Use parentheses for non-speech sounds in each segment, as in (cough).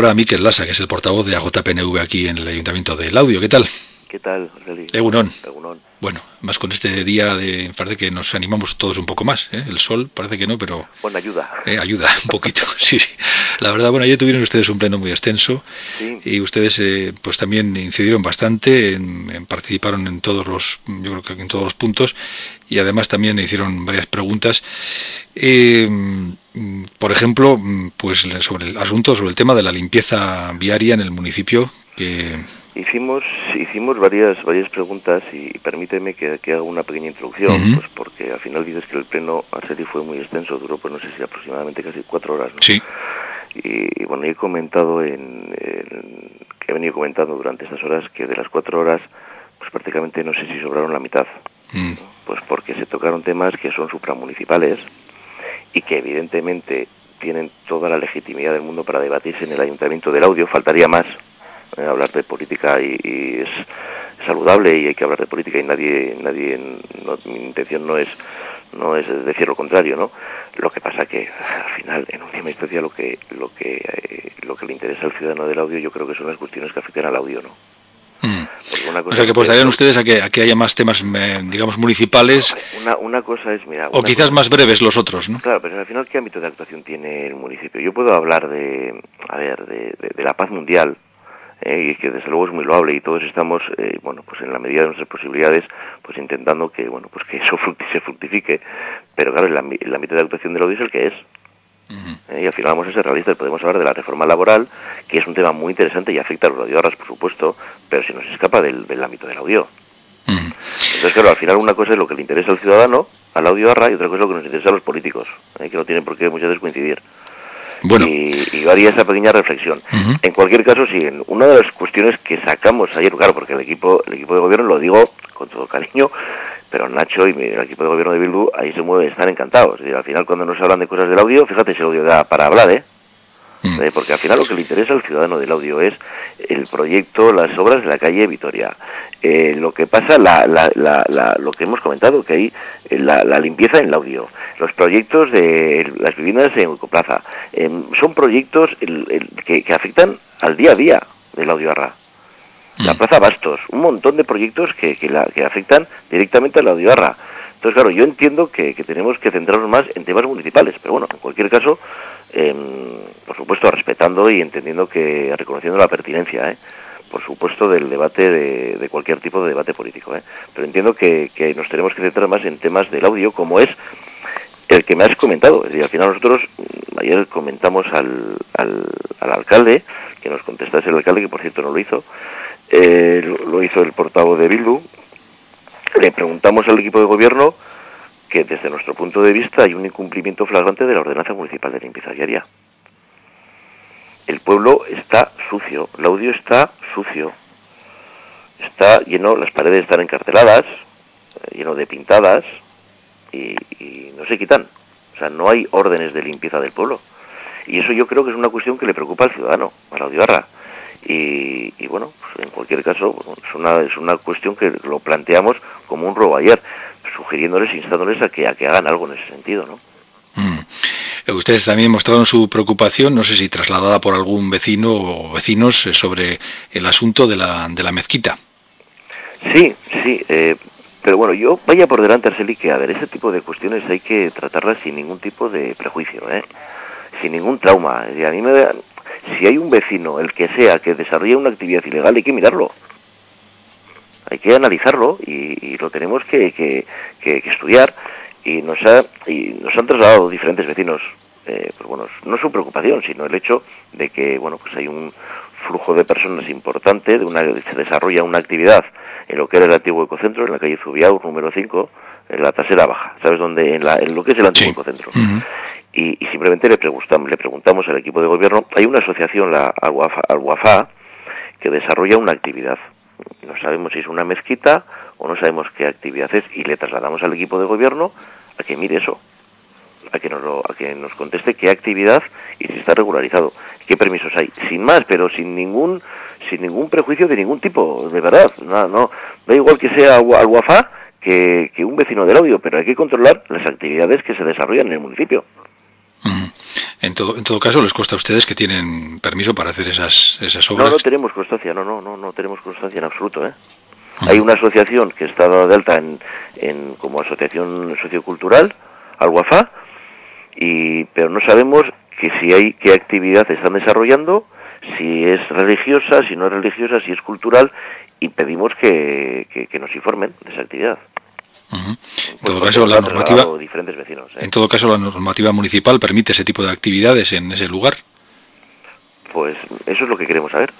ahora Miquel Lasa, que es el portavoz de AJPNV aquí en el Ayuntamiento del Audio. ¿Qué tal? ¿Qué tal, Egunon. Bueno, más con este día de parece que nos animamos todos un poco más. ¿eh? El sol parece que no, pero bueno ayuda. Eh, ayuda un poquito. (laughs) sí, La verdad, bueno, ayer tuvieron ustedes un pleno muy extenso y ustedes eh, pues también incidieron bastante, en, participaron en todos los, yo creo que en todos los puntos y además también hicieron varias preguntas. por ejemplo, pues sobre el asunto, sobre el tema de la limpieza viaria en el municipio que Hicimos, hicimos varias, varias preguntas y permíteme que, haga una pequeña introducción, pues porque al final dices que el pleno Arceli fue muy extenso, duró pues no sé si aproximadamente casi cuatro horas. ¿no? Sí. Y, bueno, he comentado en, que he venido comentando durante estas horas que de las cuatro horas, pues prácticamente no sé si sobraron la mitad. Mm. Pues porque se tocaron temas que son supramunicipales y que evidentemente tienen toda la legitimidad del mundo para debatirse en el Ayuntamiento del Audio, faltaría más, eh, hablar de política y, es saludable y hay que hablar de política y nadie nadie mi intención no es no es decir lo contrario no lo que pasa que al final en última instancia lo que lo que eh, lo que le interesa al ciudadano del audio yo creo que son las cuestiones que afectan al audio no hmm. o sea que pues darían ustedes a que, a que haya más temas, digamos, municipales. Una, una cosa es, mira... O quizás más breves los otros, ¿no? Claro, pero al final, ¿qué ámbito de actuación tiene el municipio? Yo puedo hablar de, a ver, de la paz mundial, eh, y que desde luego es muy loable. Y todos estamos eh, bueno pues en la medida de nuestras posibilidades pues intentando que bueno pues que (laughs) eso se fructifique. Pero claro el, ámbito de actuación del audio es el que es eh, y al final vamos a ser realistas. Podemos hablar de la reforma laboral que es un tema muy interesante y afecta a los radioarras por supuesto pero se nos escapa del, ámbito del audio. Entonces claro al final una cosa es lo que le interesa al ciudadano al audioarra y otra cosa es lo que nos interesa a los políticos que no tienen por qué muchas veces coincidir bueno. Y, y, haría esa pequeña reflexión. En cualquier caso, sí, una de las cuestiones que sacamos ayer, claro, porque el equipo, el equipo de gobierno, lo digo con todo cariño, pero Nacho y el equipo de gobierno de Bildu ahí se mueve, están encantados. al final cuando nos hablan de cosas del audio, fíjate si el audio da para hablar, ¿eh? Mm. ¿eh? Porque al final lo que le interesa al ciudadano del audio es el proyecto, las obras de la calle Vitoria. Eh, lo que pasa, la, la, la, lo que hemos comentado, que hay eh, la, limpieza en el audio, los proyectos de las viviendas en Ecoplaza, em, son proyectos que, que, afectan al día a día del audio arra. La. Plaza Bastos, un montón de proyectos que, que, que afectan directamente al audio arra. Entonces, claro, yo entiendo que, que tenemos que centrarnos más en temas municipales, pero bueno, en cualquier caso, eh, por supuesto respetando y entendiendo que reconociendo la pertinencia, ¿eh? Por supuesto del debate de, cualquier tipo de debate político, ¿eh? pero entiendo que, nos tenemos que centrar más en temas del audio como es el que me has comentado. Es decir, al final nosotros mm, ayer comentamos al, al, alcalde, que nos contestase el alcalde, que por cierto no lo hizo, eh, lo hizo el portavoz de Bildu, le preguntamos al equipo de gobierno que desde nuestro punto de vista hay un incumplimiento flagrante de la ordenanza municipal de limpieza diaria. El pueblo está sucio, el audio está sucio, está lleno, las paredes están encarteladas, eh, lleno de pintadas y, no se quitan. O sea, no hay órdenes de limpieza del pueblo. Y eso yo creo que es una cuestión que le preocupa al ciudadano, a la audioarra. Y, y bueno, pues en cualquier caso, es una, es una cuestión que lo planteamos como un robo ayer sugiriéndoles, instándoles a que, a que hagan algo en ese sentido, ¿no? Mm. Ustedes también mostraron su preocupación, no sé si trasladada por algún vecino o vecinos, eh, sobre el asunto de la, de la mezquita. Sí, sí, eh, pero bueno, yo vaya por delante, Arceli, que a ver, ese tipo de cuestiones hay que tratarlas sin ningún tipo de prejuicio, ¿eh? sin ningún trauma. a mí me, si hay un vecino, el que sea, que desarrolla una actividad ilegal, hay que mirarlo hay que analizarlo y, lo tenemos que, que, estudiar y nos, ha, y nos han trasladado diferentes vecinos eh, pues bueno, no su preocupación, sino el hecho de que bueno, pues hay un flujo de personas importante, de una, se desarrolla una actividad en lo que era el antiguo ecocentro, en la calle Zubiaur, número 5, en la trasera baja, ¿sabes dónde? En, la, en lo que es el antiguo ecocentro. y, simplemente le preguntamos, le preguntamos al equipo de gobierno, hay una asociación, la Al-Wafa, que desarrolla una actividad no sabemos si es una mezquita o no sabemos qué actividad es y le trasladamos al equipo de gobierno a que mire eso, a que nos, a que nos conteste qué actividad y si está regularizado, qué permisos hay, sin más, pero sin ningún sin ningún prejuicio de ningún tipo, de verdad, no, no da igual que sea al WAFA que, que un vecino del audio, pero hay que controlar las actividades que se desarrollan en el municipio. En todo, en todo caso, les cuesta a ustedes que tienen permiso para hacer esas, esas obras. No, no tenemos constancia, no, no, no, no tenemos constancia en absoluto. ¿eh? Hay una asociación que está dada de alta en, en, como asociación sociocultural, Alguafá, y, pero no sabemos que si hay qué actividad están desarrollando, si es religiosa, si no es religiosa, si es cultural, y pedimos que, que, nos informen de esa actividad. En todo caso, la normativa. Diferentes vecinos, ¿eh? En todo caso, la normativa municipal permite ese tipo de actividades en ese lugar. Pues eso es lo que queremos saber.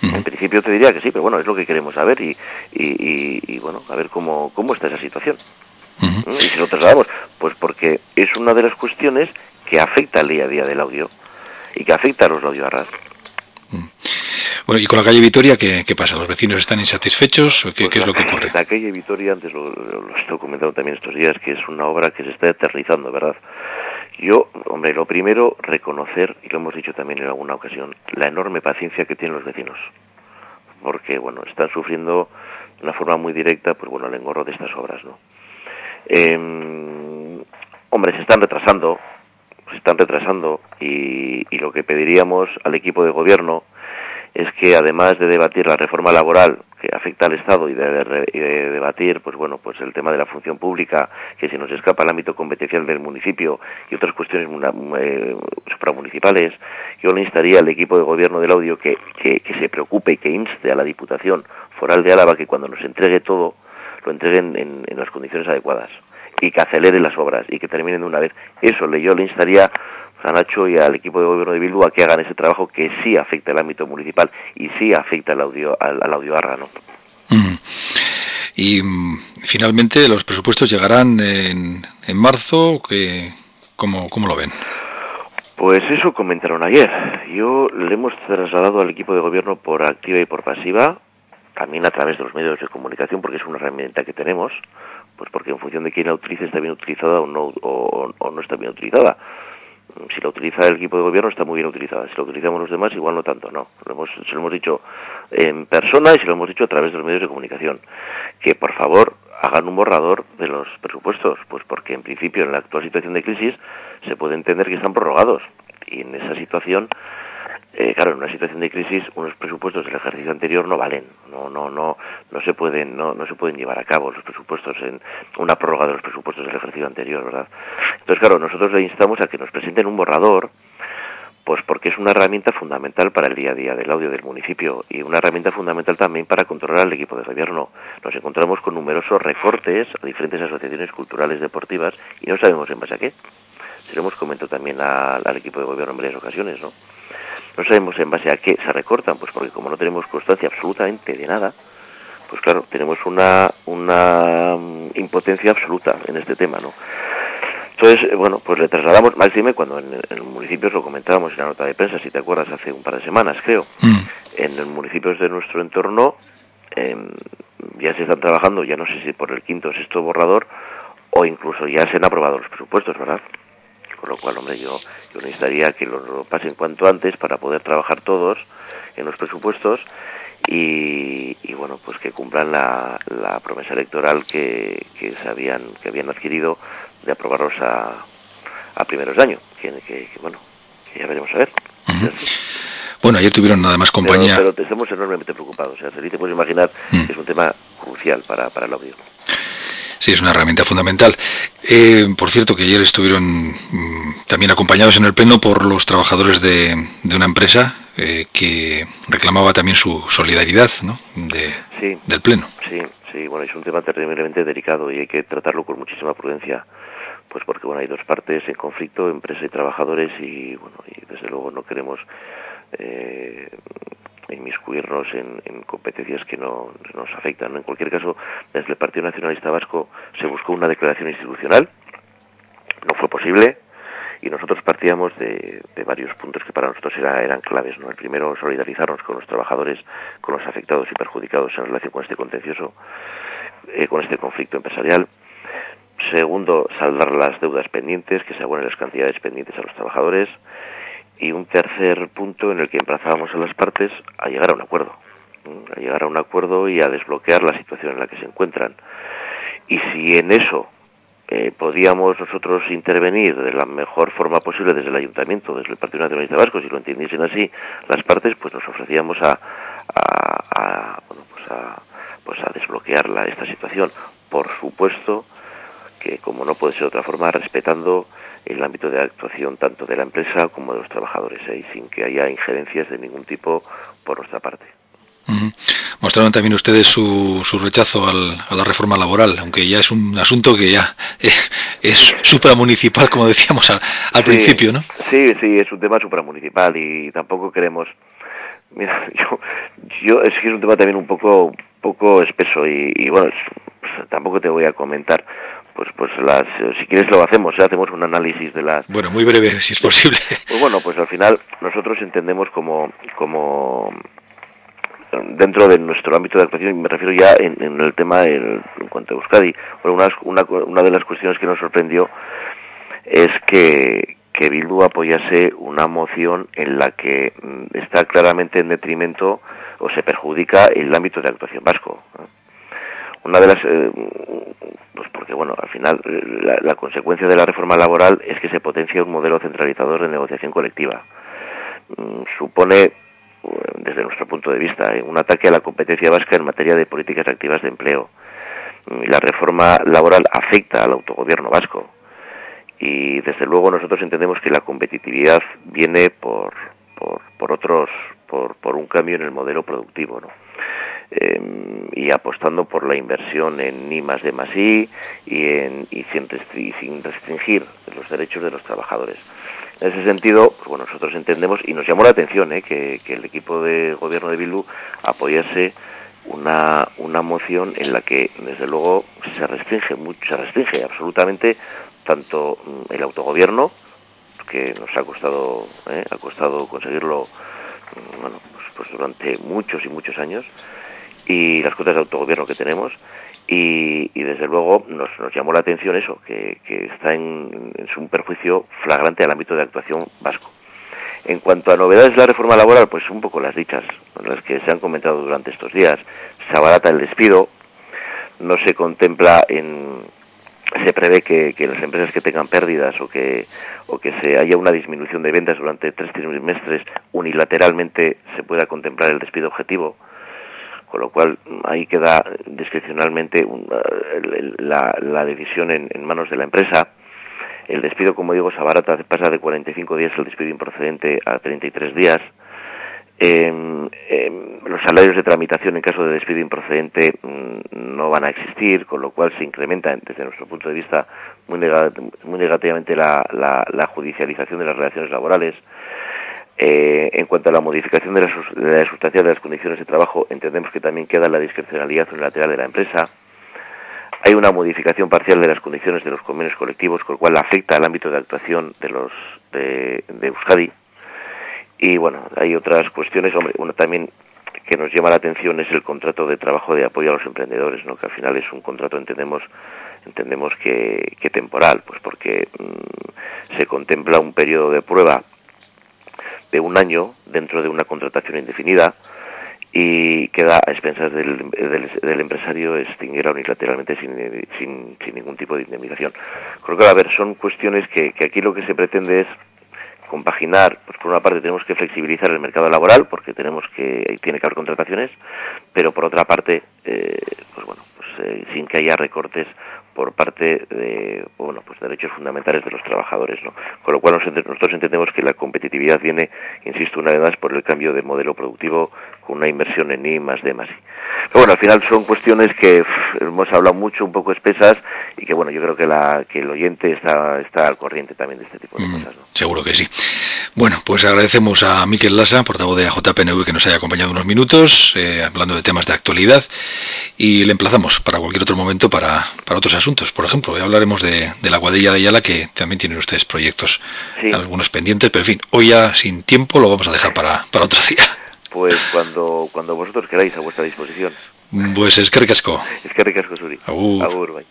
En principio te diría que sí, pero bueno, es lo que queremos saber y, y, bueno, a ver cómo, cómo está esa situación. ¿Mm? Y si lo trasladamos, pues porque es una de las cuestiones que afecta al día a día del audio y que afecta a los audioarras. Bueno, y con la calle Vitoria, ¿qué, pasa? ¿Los vecinos están insatisfechos o qué, pues es lo que ocurre? La calle Vitoria, antes lo, lo, he documentado también estos días, que es una obra que se está aterrizando, ¿verdad? Yo, hombre, lo primero, reconocer, y lo hemos dicho también en alguna ocasión, la enorme paciencia que tienen los vecinos. Porque, bueno, están sufriendo de una forma muy directa, pues bueno, el engorro de estas obras, ¿no? Em, hombre, se están retrasando, se están retrasando, y, y lo que pediríamos al equipo de gobierno es que además de debatir la reforma laboral que afecta al Estado y de, debatir pues bueno pues el tema de la función pública que se nos escapa el ámbito competencial del municipio y otras cuestiones eh, supramunicipales yo le instaría al equipo de gobierno del audio que, que, se preocupe y que inste a la Diputación Foral de Álava que cuando nos entregue todo lo entreguen en, en las condiciones adecuadas y que acelere las obras y que terminen de una vez. Eso le yo le instaría a Nacho y al equipo de gobierno de Bildu a que hagan ese trabajo que sí afecta el ámbito municipal y sí afecta al audio al, audio ¿no? Y mm, finalmente los presupuestos llegarán en, en marzo, que, ¿cómo, ¿cómo lo ven? Pues eso comentaron ayer. Yo le hemos trasladado al equipo de gobierno por activa y por pasiva, también a través de los medios de comunicación, porque es una herramienta que tenemos, pues porque en función de quién la utilice está bien utilizada o no, o no está bien utilizada si la utiliza el equipo de gobierno está muy bien utilizada. Si la utilizamos los demás, igual no tanto, no. Lo hemos, se lo hemos dicho en persona y se lo hemos dicho a través de los medios de comunicación. Que por favor hagan un borrador de los presupuestos, pues porque en principio en la actual situación de crisis se puede entender que están prorrogados. Y en esa situación eh, claro, en una situación de crisis unos presupuestos del ejercicio anterior no valen, no, no, no, no se pueden, no, no se pueden llevar a cabo los presupuestos en una prórroga de los presupuestos del ejercicio anterior, ¿verdad? Entonces, claro, nosotros le instamos a que nos presenten un borrador, pues porque es una herramienta fundamental para el día a día del audio del municipio y una herramienta fundamental también para controlar al equipo de gobierno. Nos encontramos con numerosos recortes a diferentes asociaciones culturales deportivas y no sabemos en base a qué. Se lo hemos comentado también al equipo de gobierno en varias ocasiones, ¿no? No sabemos en base a qué se recortan, pues porque como no tenemos constancia absolutamente de nada, pues claro, tenemos una, una mm, impotencia absoluta en este tema, ¿no? Entonces, eh, bueno, pues le trasladamos, máxime cuando en, el municipio lo comentábamos en la nota de prensa, si te acuerdas, hace un par de semanas, creo, mm. en los municipios de nuestro entorno em, ya se están trabajando, ya no sé si por el quinto o sexto borrador, o incluso ya se han aprobado los presupuestos, ¿verdad? Con lo cual, hombre, yo, yo necesitaría que lo, pasen cuanto antes para poder trabajar todos en los presupuestos y, bueno, pues que cumplan la, promesa electoral que, que, se habían, que habían adquirido de aprobarlos a, a primeros de año. Que, bueno, ya veremos a ver. Bueno, ayer tuvieron nada más compañía. Pero, estamos enormemente preocupados. O sea, se te puede imaginar que es un tema crucial para, para el audio. Sí, es una herramienta fundamental. Eh, por cierto, que ayer estuvieron mm, también acompañados en el Pleno por los trabajadores de, una empresa eh, que reclamaba también su solidaridad ¿no? de, del Pleno. Sí, sí, bueno, es un tema terriblemente delicado y hay que tratarlo con muchísima prudencia. Pues porque bueno, hay dos partes en conflicto, empresa y trabajadores, y bueno, y desde luego no queremos eh, inmiscuirnos en, en competencias que no nos afectan. En cualquier caso, desde el Partido Nacionalista Vasco se buscó una declaración institucional, no fue posible, y nosotros partíamos de, varios puntos que para nosotros eran claves. ¿no? El primero, solidarizarnos con los trabajadores, con los afectados y perjudicados en relación con este contencioso, eh, con este conflicto empresarial. Segundo, saldar las deudas pendientes, que se abonen las cantidades pendientes a los trabajadores y un tercer punto en el que emplazábamos a las partes a llegar a un acuerdo, a llegar a un acuerdo y a desbloquear la situación en la que se encuentran. Y si en eso eh, podíamos nosotros intervenir de la mejor forma posible desde el ayuntamiento, desde el Partido Nacionalista Vasco, si lo entendiesen así las partes, pues nos ofrecíamos a, bueno, pues a, pues desbloquear la, esta situación. Por supuesto que, como no puede ser de otra forma, respetando el ámbito de actuación tanto de la empresa como de los trabajadores, ¿eh? y sin que haya injerencias de ningún tipo por nuestra parte. Mostraron también ustedes su, su rechazo al, a la reforma laboral, aunque ya es un asunto que ya es, supramunicipal, como decíamos al, principio, ¿no? Sí, sí, es un tema supramunicipal y tampoco queremos... Mira, (laughs) yo, yo es que es un tema también un poco, poco espeso y, bueno, pues, tampoco te voy a comentar pues pues las si quieres lo hacemos ¿eh? hacemos un análisis de las bueno muy breve si es posible pues bueno pues al final nosotros entendemos como como dentro de nuestro ámbito de actuación, y me refiero ya en, el tema en cuanto a Euskadi, una, una, una, de las cuestiones que nos sorprendió es que, que Bildu apoyase una moción en la que mm, está claramente en detrimento o se perjudica el ámbito de actuación vasco. Una de las, eh, pues porque bueno, al final la, la consecuencia de la reforma laboral es que se potencia un modelo centralizador de negociación colectiva. Mm, supone desde nuestro punto de vista, un ataque a la competencia vasca en materia de políticas activas de empleo. La reforma laboral afecta al autogobierno vasco y desde luego nosotros entendemos que la competitividad viene por, por, otros, por, por, un cambio en el modelo productivo, ¿no? Em, y apostando por la inversión en I más de más I y, en, y sin, restringir los derechos de los trabajadores. En ese sentido, pues bueno, nosotros entendemos y nos llamó la atención ¿eh? que, el equipo de gobierno de Bildu apoyase una, una moción en la que, desde luego, se restringe mucho, se restringe absolutamente tanto mm, el autogobierno, que nos ha costado, ¿eh? ha costado conseguirlo, mm, bueno, pues, pues durante muchos y muchos años, y las cuotas de autogobierno que tenemos, y, desde luego nos, nos, llamó la atención eso, que, está en, un perjuicio flagrante al ámbito de actuación vasco. En cuanto a novedades de la reforma laboral, pues un poco las dichas, las que se han comentado durante estos días. Se abarata el despido, no se contempla en, se prevé que, que, las empresas que tengan pérdidas o que, o que se haya una disminución de ventas durante tres trimestres unilateralmente se pueda contemplar el despido objetivo con lo cual ahí queda discrecionalmente la, la, decisión en, manos de la empresa. El despido, como digo, se abarata, pasa de 45 días el despido improcedente a 33 días. Em, los salarios de tramitación en caso de despido improcedente mm, no van a existir, con lo cual se incrementa desde nuestro punto de vista muy, negativamente la, la judicialización de las relaciones laborales. Eh, en cuanto a la modificación de la, sustancia de las condiciones de trabajo, entendemos que también queda la discrecionalidad unilateral de la empresa. Hay una modificación parcial de las condiciones de los convenios colectivos, con lo cual afecta al ámbito de actuación de los de, Euskadi. Y bueno, hay otras cuestiones, hombre, también que nos llama la atención es el contrato de trabajo de apoyo a los emprendedores, ¿no? que al final es un contrato, entendemos, entendemos que, temporal, pues porque mm, se contempla un periodo de prueba de un año dentro de una contratación indefinida y queda a expensas del, del, empresario extinguirla unilateralmente sin, sin, sin, ningún tipo de indemnización. Creo que, a ver, son cuestiones que, que aquí lo que se pretende es compaginar, pues por una parte tenemos que flexibilizar el mercado laboral porque tenemos que tiene que haber contrataciones, pero por otra parte, eh, pues bueno, pues eh, sin que haya recortes por parte de bueno pues derechos fundamentales de los trabajadores no con lo cual nosotros entendemos que la competitividad viene insisto una vez más por el cambio de modelo productivo con una inversión en I más D más I. Pero bueno al final son cuestiones que hemos hablado mucho un poco espesas y que bueno yo creo que la que el oyente está está al corriente también de este tipo de mm, cosas ¿no? seguro que sí. Bueno pues agradecemos a Miquel Lasa portavoz de AJPNV que nos haya acompañado unos minutos eh, hablando de temas de actualidad y le emplazamos para cualquier otro momento para, para otros asuntos por ejemplo. Hoy hablaremos de, la cuadrilla de Ayala, que también tienen ustedes proyectos, algunos pendientes, pero en fin, hoy ya sin tiempo lo vamos a dejar para, para otro día. Pues cuando, cuando vosotros queráis, a vuestra disposición. Pues es que ricasco. Es que ricasco, Suri. Agur. Agur,